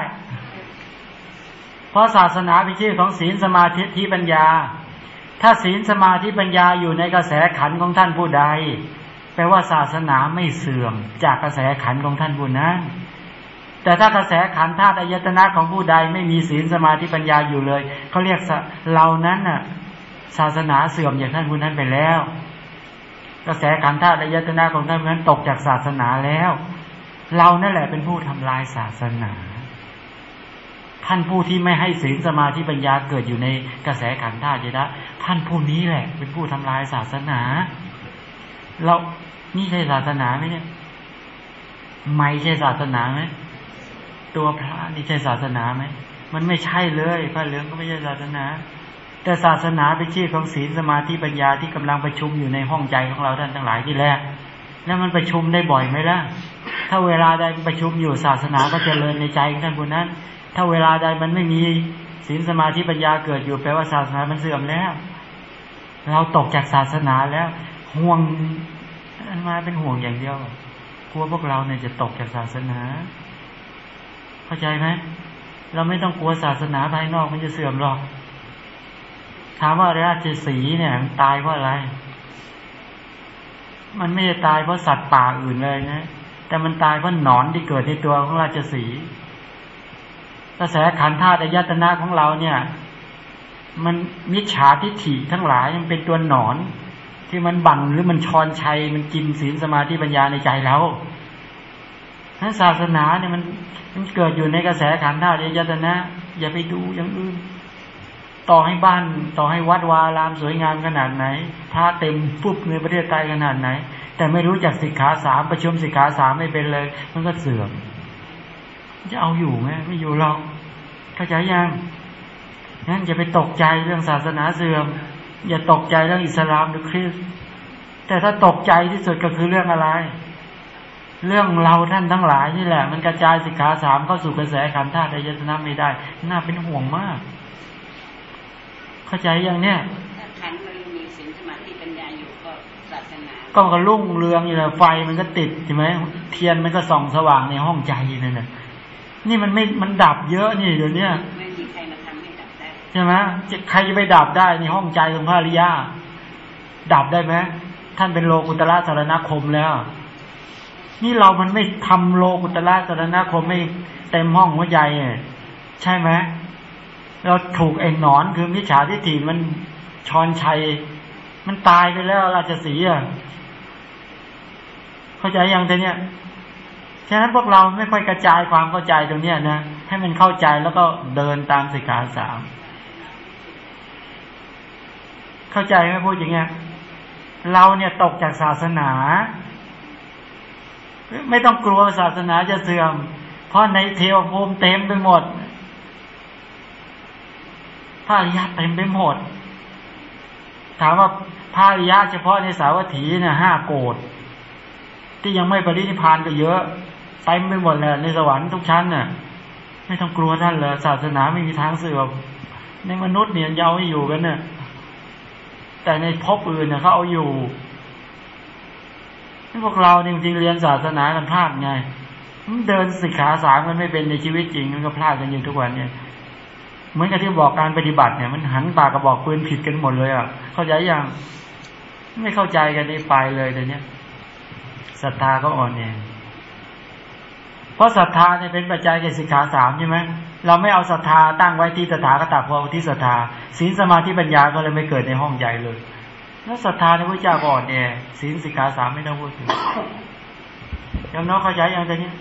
เพราะศาสนาเป็นชื่อของศีลสมาธิที่ปัญญา ถ้าศีลสมาธิปัญญาอยู่ในกระแสขันของท่านผู้ใด แปลว่าศาสนาไม่เสื่อมจากกระแสขันของท่านผู้นั้น แต่ถ้ากระแสขันธาตุอายตนะของผู้ใดไม่มีศีลสมาธิปัญญาอยู่เลยเขาเรียกเรานั้นน่ะ ศาสนาเสื่อมจากท่านผู้นั้นไปแล้ว กระแสขันธาตุอายตนะของท่านผู้นั้นตกจากศาสนาแล้ว เรานั่นแหละเป็นผู้ทำลายศาสนา ท่านผู้ที่ไม่ให้ศีลสมาธิปัญญาเกิดอยู่ในกระแสขันธ์ธาตุยะท่านผู้นี้แหละ เป็นผู้ทำลายศาสนา เรานี่ใช่ศาสนาไหมเนี่ย ไม่ใช่ศาสนาไหม ตัวพระนี่ใช่ศาสนาไหมมันไม่ใช่เลยพระเหลืองก็ไม่ใช่ศาสนา แต่ศาสนาเป็นชื่อของศีลสมาธิปัญญาที่กำลังประชุมอยู่ในห้องใจของเราท่านทั้งหลายที่แรก แล้วมันประชุมได้บ่อยไหมล่ะ ถ้าเวลาใดประชุมอยู่ศาสนาก็เจริญในใจของท่านผู้นั้น ถ้าเวลาใดมันไม่มีศีลสมาธิปัญญาเกิดอยู่แปลว่าศาสนามันเสื่อมแล้ว เราตกจากศาสนาแล้ว ห่วงมาเป็นห่วงอย่างเดียวกลัวพวกเราเนี่ยจะตกจากศาสนา เข้าใจไหมเราไม่ต้องกลัวศาสนาภายนอกมันจะเสื่อมหรอก ถามว่าราชสีเนี่ยตายเพราะอะไร มันไม่ได้ตายเพราะสัตว์ป่าอื่นเลยนะ แต่มันตายเพราะหนอนที่เกิดในตัวของราชสีกระแสขันธ์ธาตุยตนะของเราเนี่ย มันมิจฉาทิฏฐิทั้งหลายมันเป็นตัวหนอน ที่มันบังหรือมันชอนชัยมันกินศีลสมาธิปัญญาในใจเรา ทั้นศาสนาเนี่ยมันมันเกิดอยู่ในกระแสขันธ์ธาตุยตนะ อย่าไปดูอย่างอื่น ต่อให้บ้านต่อให้วัดวารามสวยงามขนาดไหนพระเต็มปุ๊บในประเทศไทยขนาดไหน แต่ไม่รู้จักสิกขาสามประชุมสิกขาสามไม่เป็นเลย มันก็เสื่อม จะเอาอยู่ไหมไม่อยู่หรอกเข้าใจยังงั้นอย่าไปตกใจเรื่องศาสนาเสื่อม อย่าตกใจเรื่องอิสลามหรือคริสต์แต่ถ้าตกใจที่สุดก็คือเรื่องอะไร เรื่องเราท่านทั้งหลายนี่แหละ มันกระจายสิกขาสามเข้าสู่กระแสขันธ์ธาตุอายตนะไม่ได้ น่าเป็นห่วงมาก เข้าใจยังเนี่ยถ้าขันธ์มันมีศีลสมาธิปัญญาอยู่ก็ศาสนาก็มันก็รุ่งเรืองอยู่แล้วไฟมันก็ติดใช่ไหมเทียนมันก็ส่องสว่างในห้องใจนั่นแหละนี่มันไม่มันดับเยอะนี่เดี๋ยวนี้ไม่มีใครมาทำให้ดับได้ใช่ไหมจะใครจะไปดับได้ในห้องใจของพระอริยาดับได้ไหมท่านเป็นโลกุตละสารณคมแล้ว นี่เรามันไม่ทำโลกุตละสารณคมไม่เต็มห้องหัวใจใช่ไหมเราถูกไอ้หนอนคือมิจฉาทิฏฐิมันชอนชัย มันตายไปแล้วราชสีห์อะเข้าใจยังแต่เนี้ยฉะนั้นพวกเราไม่ค่อยกระจายความเข้าใจตรงเนี้ยนะให้มันเข้าใจแล้วก็เดินตามสิกขาสามเข้าใจไหมพูดอย่างเงี้ยเราเนี่ยตกจากศาสนา ไม่ต้องกลัวศาสนาจะเสื่อม เพราะในเทวภูมิเต็มไปหมดพระอริยะเต็มไปหมด ถามว่าพระอริยะเฉพาะในสาวัตถีเนี่ยห้าโกดที่ยังไม่ปรินิพานก็เยอะเต็มไปหมดเลยในสวรรค์ทุกชั้นน่ะ ไม่ต้องกลัวท่านเลยศาสนาไม่มีทางเสื่อมในมนุษย์เนี่ยยาวไม่อยู่กันเนี่ยแต่ในภพอื่นเนี่ยเขาเอาอยู่ พวกเราจริงๆเรียนศาสนากันพลาดไงเดินสิกขาสามมันไม่เป็นในชีวิตจริงมันก็พลาดกันอยู่ทุกวันเนี่ยเหมือนกับที่บอกการปฏิบัติเนี่ย มันหันปากกระบอกปืนผิดกันหมดเลยอะเข้าใจยังไม่เข้าใจกันนี่ไปเลยแต่เนี้ยศรัทธาก็อ่อนแอเพราะศรัทธาเนี่ยเป็นปัจจัยแก่สิกขาสามใช่ไหมเราไม่เอาศรัทธาตั้งไว้ที่ตถาคตพอที่ศรัทธาศีลสมาธิปัญญาก็เลยไม่เกิดในห้องใหญ่เลย แล้วศรัทธาในพระเจ้าก็อ่อนแอศีลสิกขาสามไม่ต้องพูดถึงยังน้องเข้าใจยังแต่เนี้ย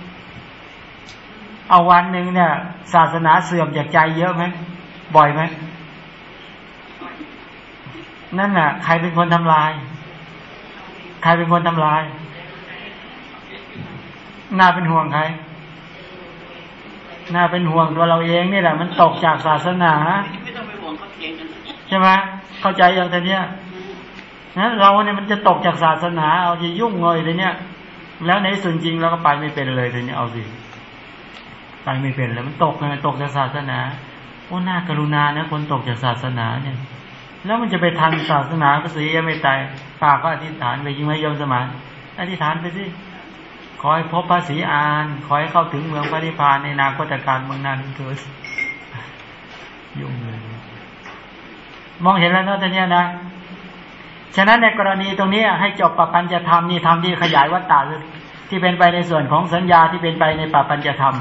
เอาวันหนึ่งเนี่ย ศาสนาเสื่อมจากใจเยอะไหมบ่อยไหมนั่นน่ะ ใครเป็นคนทำลาย ใครเป็นคนทำลาย น่าเป็นห่วงใคร น่าเป็นห่วงตัวเราเองนี่แหละ มันตกจากศาสนาไม่ต้องไปห่วงเขาเพียงกันใช่ไหมเข้าใจอย่างแต่เนี้ย นะเราเนี่ยมันจะตกจากศาสนาเอาจะยุ่งเลยเลยเนี่ย แล้วในส่วนจริงเราก็ไปไม่เป็นเลยเลยเนี่ยเอาสิไปไม่เป็นแล้วมันตกไงตกจากศาสนาโอ้น่ากรุณานะคนตกจากศาสนาเนี่ย แล้วมันจะไปทันศาสนาก็เสียไม่ตายปากก็อธิษฐานไปยิงไม่ยอมสมานอธิษฐานไปสิขอให้พบพระศรีอานขอให้เข้าถึงเมืองพระนิพพานในนาคตการเมืองนั้นเถิดยุ่งเลยมองเห็นแล้วเนาะท่านเนี้ยนะ ฉะนั้นในกรณีตรงนี้ให้จบปปัญจะธรรมนี่ทำที่ขยายวัตตาที่เป็นไปในส่วนของสัญญาที่เป็นไปในปปัญจะธรรม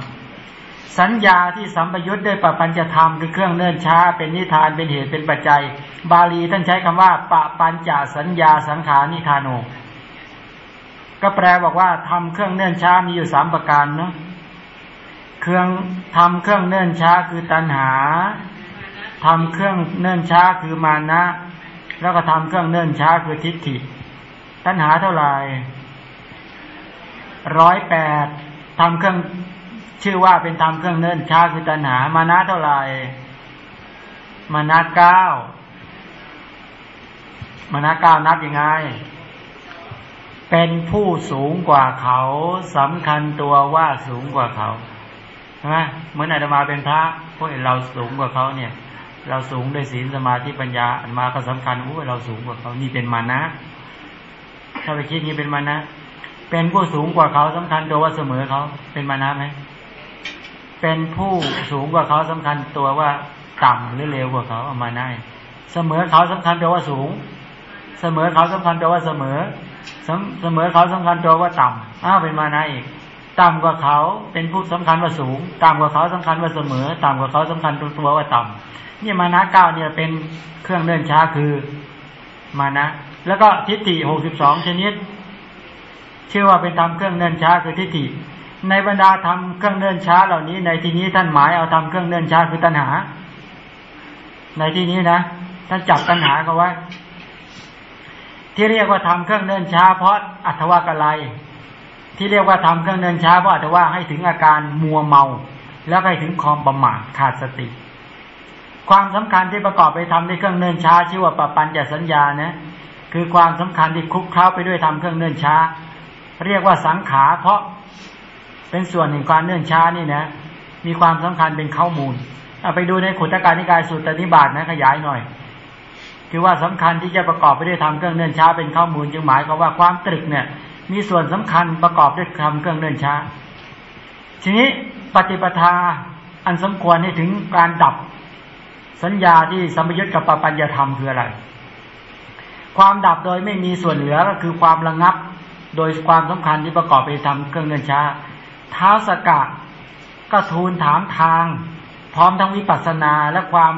สัญญาที่สัมปยุทธ์ด้วยปปัญจะธรรมคือเครื่องเนิ่นช้า เป็นนิทานเป็นเหตุเป็นปัจจัย บาลีท่านใช้คำว่าปปัญจสัญญาสังขานิทานโนก็แปลบอกว่าทำเครื่องเนื่นช้ามีอยู่สามประการเนาะเครื่องทำเครื่องเนื่นช้าคือตัณหาทำเครื่องเนื่นช้าคือมานะ แล้วก็ทำเครื่องเนื่นช้าคือทิฏฐิ ตัณหาเท่าไหร่ร้อยแปดทำเครื่องชื่อว่าเป็นทำเครื่องเนื่นช้าคือตัณหา มานะเท่าไหร่มานะเก้ามานะเก้านับยังไง เป็นผู้สูงกว่าเขาสำคัญตัวว่าสูงกว่าเขาใช่ไหมเหมือนอาตมาเป็นพระพวกเราสูงกว่าเขาเนี่ย เราสูงด้วยศีลสมาธิปัญญาอันมาก็สำคัญว่าเราสูงกว่าเขานี่เป็นมานะ ถ้าไปคิดนี้เป็นมานะเป็นผู้สูงกว่าเขาสำคัญตัวว่าเสมอเขาเป็นมานะไหมเป็นผู้สูงกว่าเขาสำคัญตัวว่าต่ำหรือเลวกว่าเขาเอามาได้เสมอเขาสำคัญตัวว่าสูง เสมอเขาสำคัญตัวว่าเสมอเสมอเขาสำคัญตัวว่าต่ำอ้าวเป็นมานะอีกต่ำกว่าเขาเป็นผู้สำคัญว่าสูง ต่ำกว่าเขาสำคัญว่าเสมอ ต่ำกว่าเขาสำคัญตัวว่าต่ำ เนี่ยมานะเก้าเนี่ยเป็นเครื่องเดินช้าคือมานะ แล้วก็ทิฏฐิหกสิบสองชนิด ชื่อว่าเป็นทำเครื่องเดินช้าคือทิฏฐิ ในบรรดาทำเครื่องเดินช้าเหล่านี้ ในที่นี้ท่านหมายเอาทำเครื่องเดินช้าคือตัณหา ในที่นี้นะท่านจับตัณหาเขาไว้ที่เรียกว่าทำเครื่องเดินช้า เพราะอัตวากะไรที่เรียกว่าทำเครื่องเดินช้าเพราะอัตว่าให้ถึงอาการมัวเมา แล้วให้ถึงความประมาทขาดสติ ความสำคัญที่ประกอบไปทำในเครื่องเดินช้าชื่อว่าปปัญจสัญญานะคือความสำคัญที่คลุกเคล้าไปด้วยทำเครื่องเดินช้า เรียกว่าสังขาเพราะเป็นส่วนหนึ่งความเนื่นช้านี่นะ มีความสำคัญเป็นข้อมูลเอาไปดูในขุตการนิกายสุตตนิบาตนะขยายหน่อย คือว่าสำคัญที่จะประกอบไปด้วยทำเครื่องเนื่นช้า เป็นข้อมูลจึงหมายความว่าความตรึกเนี่ย มีส่วนสำคัญประกอบด้วยทำเครื่องเนื่นช้า ทีนี้ปฏิปทาอันสมควรให้ถึงการดับ สัญญาที่สัมยุทธ์กับปปัญญธรรมคืออะไร ความดับโดยไม่มีส่วนเหลือก็คือความระงับ โดยความสำคัญที่ประกอบไปทำเครื่องเนื่นช้าท้าสกะก็ทูลถามทาง พร้อมทั้งวิปัสสนาและความ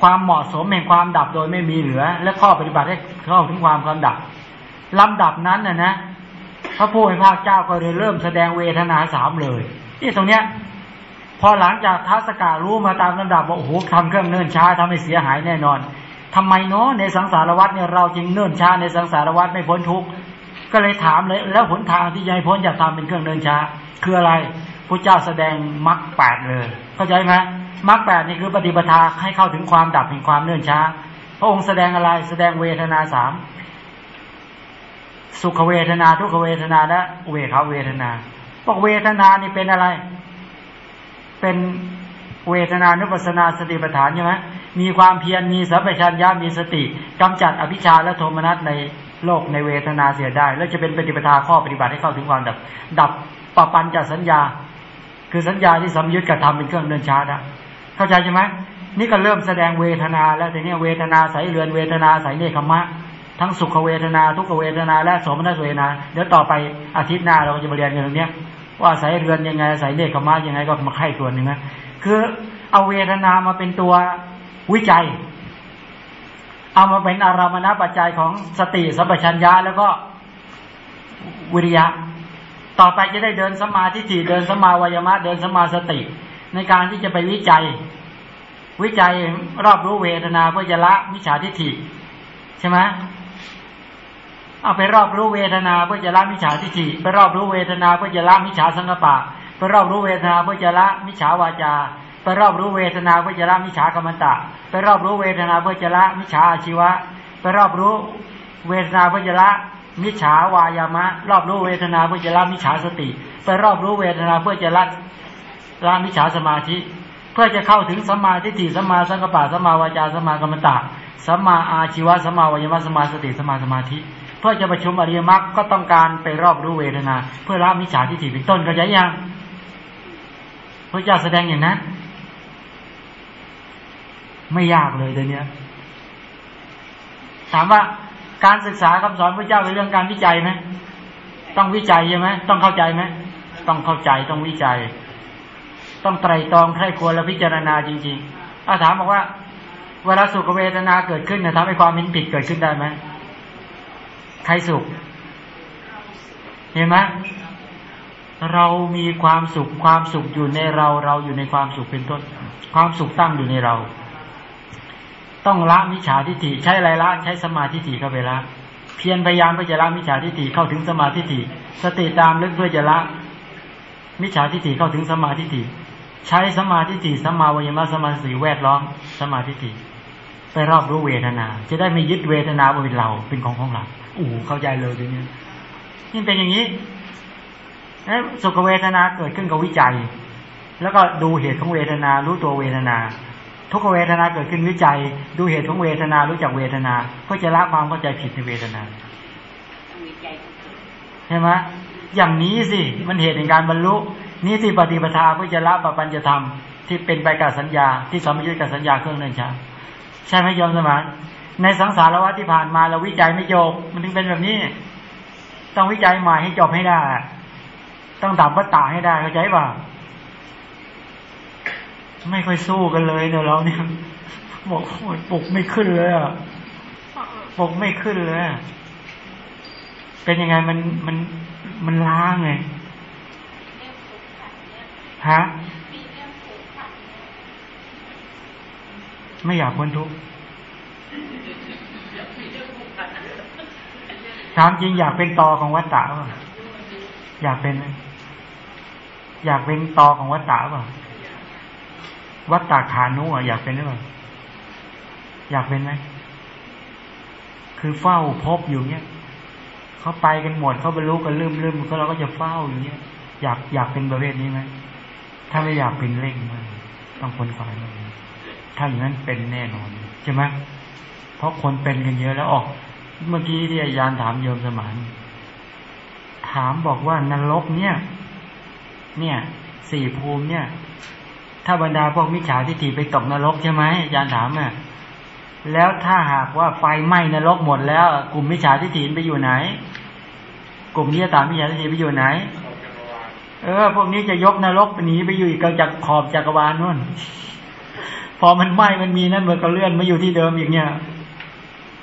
ความเหมาะสมแห่งความดับโดยไม่มีเหลือ และข้อปฏิบัติให้เข้าถึงความความดับลำดับนั้นน่ะนะพระผู้เป็นพระเจ้าก็เลยเริ่มแสดงเวทนาสามเลยนี่ตรงเนี้ย พอหลังจากท้าสการู้มาตามลำดับว่าโอ้โหทำเครื่องเนิ่นช้าทำให้เสียหายแน่นอนทำไมเนาะในสังสารวัฏเนี่ยเราจึงเนิ่นช้าในสังสารวัฏไม่พ้นทุกข์ก็เลยถามเลยแล้วหนทางที่จะให้พ้นจากควาเป็นเครื่องเนิ่นช้า คืออะไรพระเจ้าแสดงมรรคแปดเลย เข้าใจไหมมรรคแปดนี่คือปฏิปทาให้เข้าถึงความดับแห่งความเนื่นช้า พระองค์แสดงอะไรแสดงเวทนาสามสุขเวทนาทุกขเวทนาและเวขาเวทนาบอกเวทนานี่เป็นอะไร เป็นเวทนานุปัสนาสติปัฏฐานใช่ไหมมีความเพียรมีสัพพัญญามีสติกำจัดอภิชาและโทมนัสในโลกในเวทนาเสียได้ แล้วจะเป็นปฏิปทาข้อปฏิบัติให้เข้าถึงความดับ ดับปปัญจสัญญา คือสัญญาที่สัมยุทธกับธรรมเป็นเครื่องเดินช้าได้เข้าใจใช่ไหมนี่ก็เริ่มแสดงเวทนา แล้วแต่เนี้ยเวทนาสายเรือนเวทนาสายเนคขมะทั้งสุขเวทนา ทุกเวทนาและสมนัสเวทนา เดี๋ยวต่อไปอาทิตย์หน้าเราจะมาเรียนกันตรงเนี้ย ว่าสายเรือนยังไงสายเนคขมะยังไงก็มาไข่ตัวหนึ่งนะคือเอาเวทนามาเป็นตัววิจัย เอามาเป็นอารามณปัจจัยของสติสัพพัญญาแล้วก็วิริยะ ต่อไปจะได้เดินสมาธิจิเดินสมาวายมะเดินสมาสติ ในการที่จะไปวิจัย วิจัยรอบรู้เวทนาเพื่อจะละมิจฉาทิฏฐิใช่ไหม เอาไปรอบรู้เวทนาเพื่อจะละมิจฉาทิฏฐิไปรอบรู้เวทนาเพื่อจะละมิจฉาสังกปะไปรอบรู้เวทนาเพื่อจะละมิจฉาวาจาไปรอบรู้เวทนาเพื่อจะละมิจฉากรรมตะไปรอบรู้เวทนาเพื่อจะละมิจฉาอาชีวะไปรอบรู้เวทนาเพื่อจะละมิจฉาวายามะ รอบรู้เวทนาเพื่อจะละมิจฉาสติ ไปรอบรู้เวทนาเพื่อจะละละมิจฉาสมาธิ เพื่อจะเข้าถึงสมาทิฏฐิสมมาสังกปะสมมาวาจาสมมากรรมตะสมมาอาชีวะสมมาวายามะสมมาสติสมมาสมาธิ เพื่อจะประชุมอริยมรรคก็ต้องการไปรอบรู้เวทนา เพื่อละมิจฉาทิฏฐิเป็นต้นเข้าใจยังพระเจ้าแสดงอย่างนั้นไม่ยากเลยเดี๋ยวนี้ถามว่าการศึกษาคำสอนพระเจ้าเป็นเรื่องการวิจัยไหมต้องวิจัยใช่ไหมต้องเข้าใจไหมต้องเข้าใจต้องวิจัย ต้องไตรตรองใคร่ควรและพิจารณาจริงๆอาถามบอกว่า เวลาสุขเวทนาเกิดขึ้นเนี่ยทำให้ความเห็นผิดเกิดขึ้นได้ไหม ใครสุข เห็นไหมเรามีความสุขความสุขอยู่ในเราเราอยู่ในความสุขเป็นต้น ความสุขตั้งอยู่ในเรา ต้องละมิจฉาทิฏฐิใช้ไรละใช้สมาธิฏฐิเข้าไปละเพียรพยายามเพื่อจะละมิจฉาทิฏฐิเข้าถึงสมาธิฏฐิสติตามลึกเพื่อจะละมิจฉาทิฏฐิเข้าถึงสมาธิฏฐิใช้สมาธิฏฐิสมาวิยมะสมาสีแวดล้อมสมาธิฏฐิไปรอบรู้เวทนา จะได้ไม่ยึดเวทนาว่าเป็นเราเป็นของของเรา อู้เข้าใจเลยทีนี้นี่เป็นอย่างนี้สุขเวทนาเกิดขึ้นกับวิจัย แล้วก็ดูเหตุของเวทนา รู้ตัวเวทนา ทุกเวทนาเกิดขึ้นวิจัย ดูเหตุของเวทนารู้จักเวทนาเพื่อจะละความเข้าใจผิดในเวทนาใช่ไหมอย่างนี้สิมันเหตุในการบรรลุนี่สิปฏิปทาเพื่อจะละปปัญจะธรรมที่เป็นไปกับสัญญาที่สมยุทธกับสัญญาเครื่องนั้นใช่ใช่ไหมโยมสมาน ในสังสารวัฏที่ผ่านมาเราวิจัยไม่จบมันถึงเป็นแบบนี้ ต้องวิจัยใหม่ให้จบให้ได้ ต้องดับวัฏฏะให้ได้เข้าใจป่ะไม่ค่อยสู้กันเลยเดี๋ยวเราเนี่ยบอกโอ้ยปลุกไม่ขึ้นเลยอะปลุกไม่ขึ้นเลยอะเป็นยังไงมันมันมันล้าไงเรื่องผูกพันเนี่ยฮะมีเรื่องผูกพันเนี่ยไม่อยากพ้นทุกข์ ถามจริงอยากเป็นตอของวัฏฏะป่ะอยากเป็น อยากเป็นตอของวัฏฏะป่ะวัฏฏะขานุอะอยากเป็นหรือเปล่าอยากเป็นไหมคือเฝ้าพบอยู่เนี้ยเขาไปกันหมดเขาบรรลุกันลืมลืมก็เราก็จะเฝ้าอยู่เนี้ยอยากอยากเป็นประเภทนี้ไหมถ้าไม่อยากเป็นเร่งมากต้องคนฝ่ายมันถ้าอย่างนั้นเป็นแน่นอนใช่ไหม เพราะคนเป็นกันเยอะแล้วออก เมื่อกี้ที่อาจารย์ถามโยมสมานถามบอกว่านรกเนี่ย เนี่ยสี่ภูมิเนี่ย ถ้าบรรดาพวกมิจฉาทิฏฐิไปตกนรกใช่ไหมอาจารย์ถามอะแล้วถ้าหากว่าไฟไหม้นรกหมดแล้ว กลุ่มมิจฉาทิฏฐิไปอยู่ไหน กลุ่มนี้ตามมิจฉาทิฏฐิไปอยู่ไหน เออ พวกนี้จะยกนรกหนีไปอยู่อีกจากขอบจักรวาลนู่น พอมันไหม้มันมีนั่นมันก็เลื่อนมาอยู่ที่เดิมอีกเนี่ย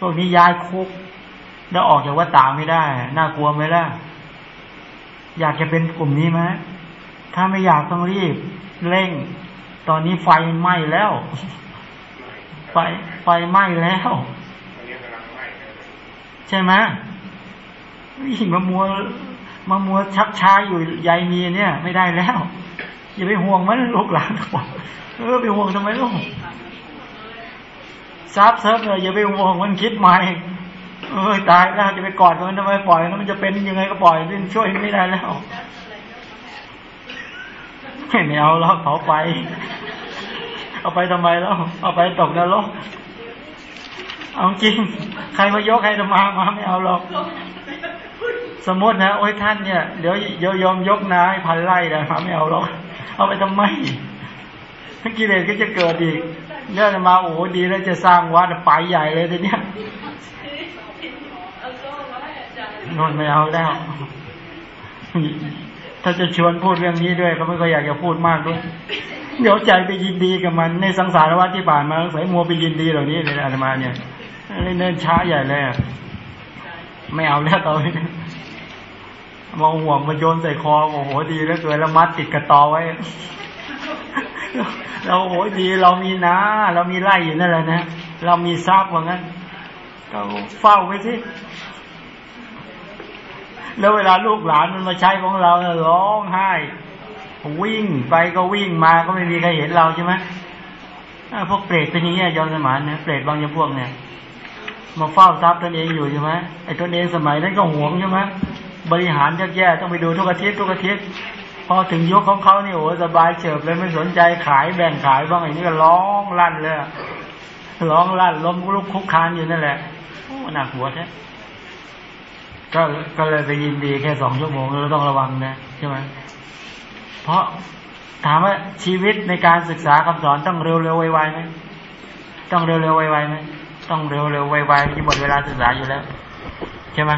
วกนี้ย้ายคุก แล้วออกจากวัดตาไม่ได้ น่ากลัวไหมล่ะ อยากจะเป็นกลุ่มนี้ไหมถ้าไม่อยากต้องรีบ เร่ง ตอนนี้ไฟไหม้แล้ว ไฟไฟไหม้แล้ว ใช่ไหมนี่มามัวมามัวชักช้าอยู่ใยมีเนี่ย ไม่ได้แล้ว อย่าไปห่วงมันลูกหลานเออไปห่วงทำไมลูก ซับเซิร์ฟเลยอย่าไปห่วงมันคิดใหม่เออตายแล้วจะไปกอดมันทำไมปล่อยแล้วมันจะเป็นยังไงก็ปล่อยนี่ช่วยไม่ได้แล้วไม่เอาแล้วเผาไป เอาไปทำไมแล้วเอาไปตกนรกเอาจริง ใครมายกใครจะมามาไม่เอาหรอก สมมตินะโอ้ยท่านเนี่ยเดี๋ยวเดี๋ยวยอมยกนาให้พันไร่นะมาไม่เอาหรอก เอาไปทำไมถ้ากิเลสก็จะเกิดอีก เนี่ยจะมาโอ้โหดีแล้วจะสร้างวัดไปใหญ่เลยทีเนี้ยนนไม่เอาแล้ว ถ้าจะชวนพูดเรื่องนี้ด้วย ก็ไม่ก็อยากจะพูดมากด้วย เดี๋ยวใจไปยินดีกับมัน ในสังสารวัฏที่ผ่านมาสายมัวไปยินดีเหล่านี้เลยอาตมาเนี่ยเนิ่นช้าใหญ่เลยอะไม่เอาแล้วตอนนี้มองห่วงมาโยนใส่คอโอ้โหดีแล้วเกินแล้วมัดติดกระตอไว้ เราโอ้โหดีเรามีนาเรามีไร่อยู่นั่นแหละนะเรามีทรัพย์ว่างั้นก็เฝ้าไว้สิแล้วเวลาลูกหลานมันมาใช้ของเราเนี่ยร้องไห้ วิ่งไปก็วิ่งมาก็ไม่มีใครเห็นเราใช่ไหมอ่าพวกเปรตเป็นอย่างเงี้ยยอมสมานนะเปรตบางอย่างพวกเนี่ยมาเฝ้าทรัพย์ตนเองอยู่ใช่ไหมไอ้ตนเองสมัยนั้นก็หวงใช่ไหมบริหารแย่ๆต้องไปดูทุกอาทิตย์ทุกอาทิตย์ พอถึงยุคของเขาเนี่ยโอ้สบายเฉิบเลยไม่สนใจขายแบ่งขายบ้างอย่างนี้ก็ร้องลั่นเลยร้องลั่นล้มลุกคุกคานอยู่นั่นแหละโอ้หนักหัวแท้ก็ก็เลยไปยินดีแค่สองชั่วโมงเราต้องระวังนะใช่ไหมเพราะถามว่าชีวิตในการศึกษาคำสอนต้องเร็วๆไวๆไหมต้องเร็วๆไวๆไหมต้องเร็วๆไวๆที่หมดเวลาศึกษาอยู่แล้วใช่ไหม